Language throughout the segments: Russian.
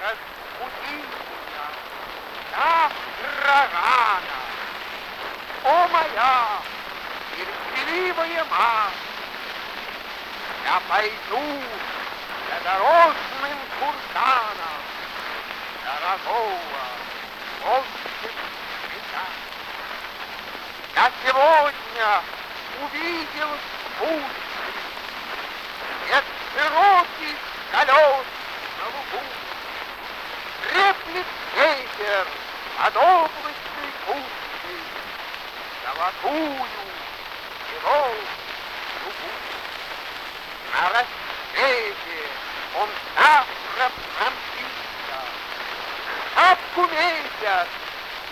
разбудила завтра рано. О моя терпеливая мать, я пойду за дорожным курсаном дорогого волшебника. Я сегодня увидел путь, нет широких колес на лугу. Треплет ветер под облачной пушкой, золотую его губу. На рассвете он завтра промчится, шапку месяц,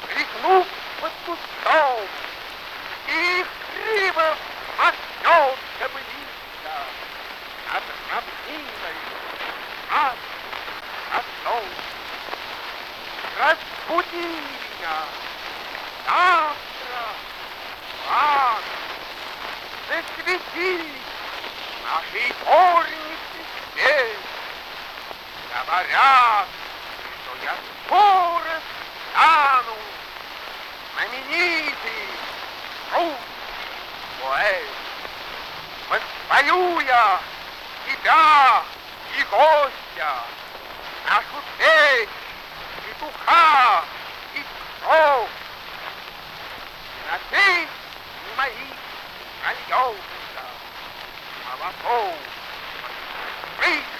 тряхнув под кустом, и криво махнет кобылица над равниной, над отцом. Разбуди меня завтра, рано, засвети нашей горнице свет. Говорят, что я скоро стану знаменитый русский поэт. Воспою я тебя и гостя, нашу печь, empurrar My! crou. Assim, Maria Galhosa, ela My! fria.